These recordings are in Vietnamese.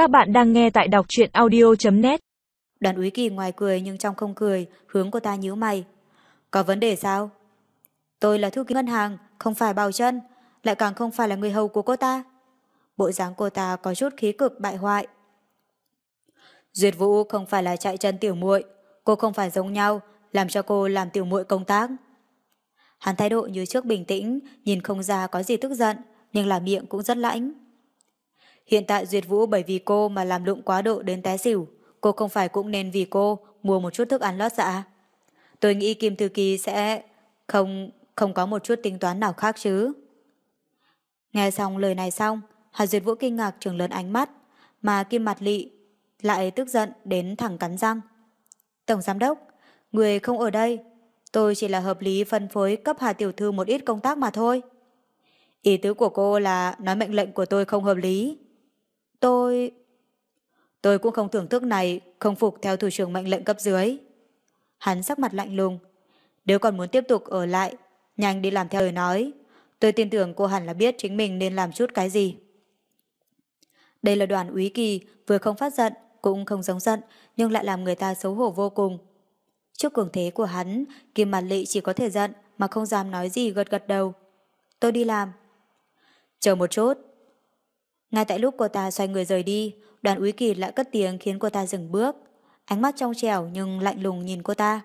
Các bạn đang nghe tại đọc truyện audio.net Đoàn úy kỳ ngoài cười nhưng trong không cười, hướng cô ta nhíu mày. Có vấn đề sao? Tôi là thư ký ngân hàng, không phải bào chân, lại càng không phải là người hầu của cô ta. Bộ dáng cô ta có chút khí cực bại hoại. Duyệt Vũ không phải là chạy chân tiểu muội, cô không phải giống nhau, làm cho cô làm tiểu muội công tác. Hắn thái độ như trước bình tĩnh, nhìn không ra có gì tức giận, nhưng là miệng cũng rất lãnh. Hiện tại Duyệt Vũ bởi vì cô mà làm lụng quá độ đến té xỉu, cô không phải cũng nên vì cô mua một chút thức ăn lót dạ. Tôi nghĩ Kim Thư Kỳ sẽ không không có một chút tính toán nào khác chứ. Nghe xong lời này xong, Hà Duyệt Vũ kinh ngạc trường lớn ánh mắt, mà Kim Mặt Lị lại tức giận đến thẳng cắn răng. Tổng Giám Đốc, người không ở đây, tôi chỉ là hợp lý phân phối cấp Hà Tiểu Thư một ít công tác mà thôi. Ý tứ của cô là nói mệnh lệnh của tôi không hợp lý. Tôi... Tôi cũng không thưởng thức này không phục theo thủ trưởng mệnh lệnh cấp dưới. Hắn sắc mặt lạnh lùng. Nếu còn muốn tiếp tục ở lại, nhanh đi làm theo lời nói. Tôi tin tưởng cô hẳn là biết chính mình nên làm chút cái gì. Đây là đoàn úy kỳ, vừa không phát giận, cũng không giống giận, nhưng lại làm người ta xấu hổ vô cùng. Trước cường thế của hắn, Kim Mặt Lị chỉ có thể giận mà không dám nói gì gật gật đầu. Tôi đi làm. Chờ một chút. Ngay tại lúc cô ta xoay người rời đi, đoàn úy kỳ lại cất tiếng khiến cô ta dừng bước. Ánh mắt trong trẻo nhưng lạnh lùng nhìn cô ta.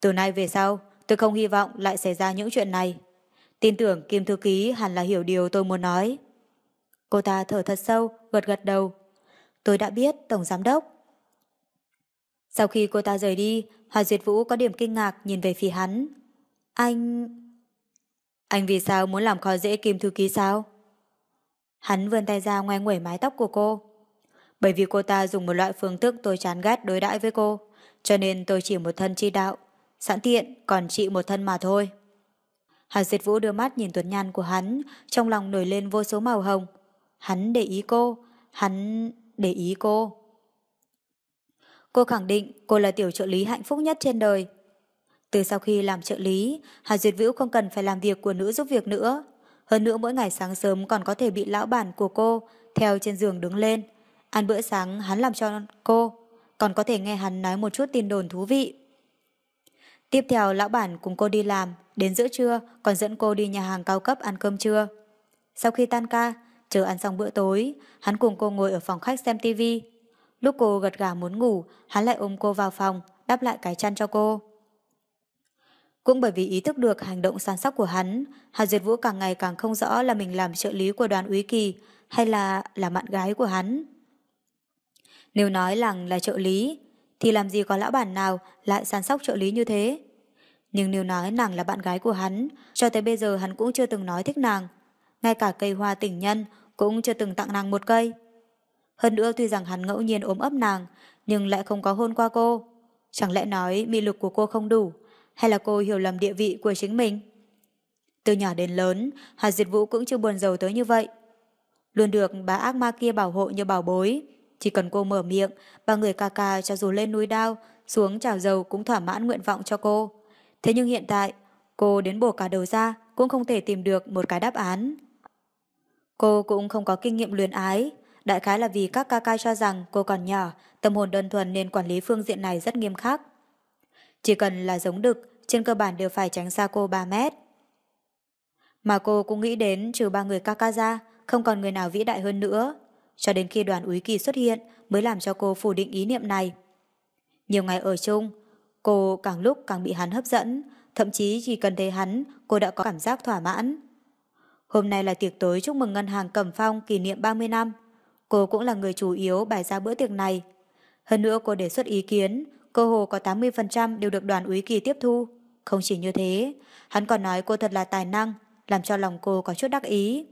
Từ nay về sau, tôi không hy vọng lại xảy ra những chuyện này. Tin tưởng Kim Thư Ký hẳn là hiểu điều tôi muốn nói. Cô ta thở thật sâu, gật gật đầu. Tôi đã biết, Tổng Giám Đốc. Sau khi cô ta rời đi, Hà Duyệt Vũ có điểm kinh ngạc nhìn về phía hắn. Anh... Anh vì sao muốn làm khó dễ Kim Thư Ký sao? Hắn vươn tay ra ngoài nguẩy mái tóc của cô. Bởi vì cô ta dùng một loại phương thức tôi chán ghét đối đãi với cô, cho nên tôi chỉ một thân chi đạo, sẵn tiện còn chị một thân mà thôi. Hà Diệt Vũ đưa mắt nhìn tuần nhan của hắn, trong lòng nổi lên vô số màu hồng. Hắn để ý cô, hắn để ý cô. Cô khẳng định cô là tiểu trợ lý hạnh phúc nhất trên đời. Từ sau khi làm trợ lý, Hà Duyệt Vũ không cần phải làm việc của nữ giúp việc nữa. Hơn nữa mỗi ngày sáng sớm còn có thể bị lão bản của cô theo trên giường đứng lên. Ăn bữa sáng hắn làm cho cô, còn có thể nghe hắn nói một chút tin đồn thú vị. Tiếp theo lão bản cùng cô đi làm, đến giữa trưa còn dẫn cô đi nhà hàng cao cấp ăn cơm trưa. Sau khi tan ca, chờ ăn xong bữa tối, hắn cùng cô ngồi ở phòng khách xem tivi. Lúc cô gật gà muốn ngủ, hắn lại ôm cô vào phòng, đắp lại cái chăn cho cô. Cũng bởi vì ý thức được hành động săn sóc của hắn, Hà Duyệt Vũ càng ngày càng không rõ là mình làm trợ lý của đoàn úy kỳ hay là là bạn gái của hắn. Nếu nói rằng là trợ lý, thì làm gì có lão bản nào lại săn sóc trợ lý như thế. Nhưng nếu nói nàng là bạn gái của hắn, cho tới bây giờ hắn cũng chưa từng nói thích nàng. Ngay cả cây hoa tình nhân cũng chưa từng tặng nàng một cây. Hơn nữa tuy rằng hắn ngẫu nhiên ốm ấp nàng, nhưng lại không có hôn qua cô. Chẳng lẽ nói mị lực của cô không đủ, hay là cô hiểu lầm địa vị của chính mình? Từ nhỏ đến lớn, Hà Diệt Vũ cũng chưa buồn giàu tới như vậy. Luôn được bà ác ma kia bảo hộ như bảo bối. Chỉ cần cô mở miệng, ba người ca ca cho dù lên núi đao, xuống chảo dầu cũng thỏa mãn nguyện vọng cho cô. Thế nhưng hiện tại, cô đến bổ cả đầu ra cũng không thể tìm được một cái đáp án. Cô cũng không có kinh nghiệm luyến ái, đại khái là vì các ca ca cho rằng cô còn nhỏ, tâm hồn đơn thuần nên quản lý phương diện này rất nghiêm khắc. Chỉ cần là giống đực, trên cơ bản đều phải tránh xa cô 3 mét. Mà cô cũng nghĩ đến trừ ba người Kaka ra, không còn người nào vĩ đại hơn nữa. Cho đến khi đoàn úy kỳ xuất hiện mới làm cho cô phủ định ý niệm này. Nhiều ngày ở chung, cô càng lúc càng bị hắn hấp dẫn, thậm chí chỉ cần thấy hắn, cô đã có cảm giác thỏa mãn. Hôm nay là tiệc tối chúc mừng ngân hàng Cẩm Phong kỷ niệm 30 năm. Cô cũng là người chủ yếu bài ra bữa tiệc này. Hơn nữa cô đề xuất ý kiến, cơ hồ có 80% đều được đoàn úy kỳ tiếp thu. Không chỉ như thế, hắn còn nói cô thật là tài năng, làm cho lòng cô có chút đắc ý.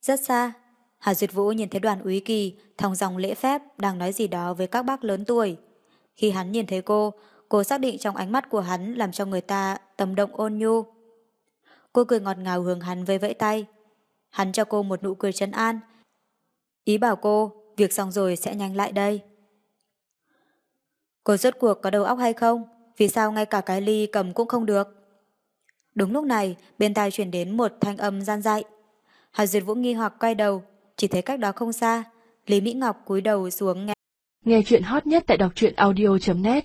Rất xa, Hà Duyệt Vũ nhìn thấy đoàn úy kỳ thong dòng lễ phép đang nói gì đó với các bác lớn tuổi. Khi hắn nhìn thấy cô, cô xác định trong ánh mắt của hắn làm cho người ta tâm động ôn nhu. Cô cười ngọt ngào hướng hắn với vẫy tay. Hắn cho cô một nụ cười trấn an. Ý bảo cô, việc xong rồi sẽ nhanh lại đây. Cô rốt cuộc có đầu óc hay không? Vì sao ngay cả cái ly cầm cũng không được? Đúng lúc này, bên tai chuyển đến một thanh âm gian dại. Hà Duyệt Vũ nghi hoặc quay đầu, chỉ thấy cách đó không xa, Lý Mỹ Ngọc cúi đầu xuống nghe. Nghe chuyện hot nhất tại đọc truyện audio.net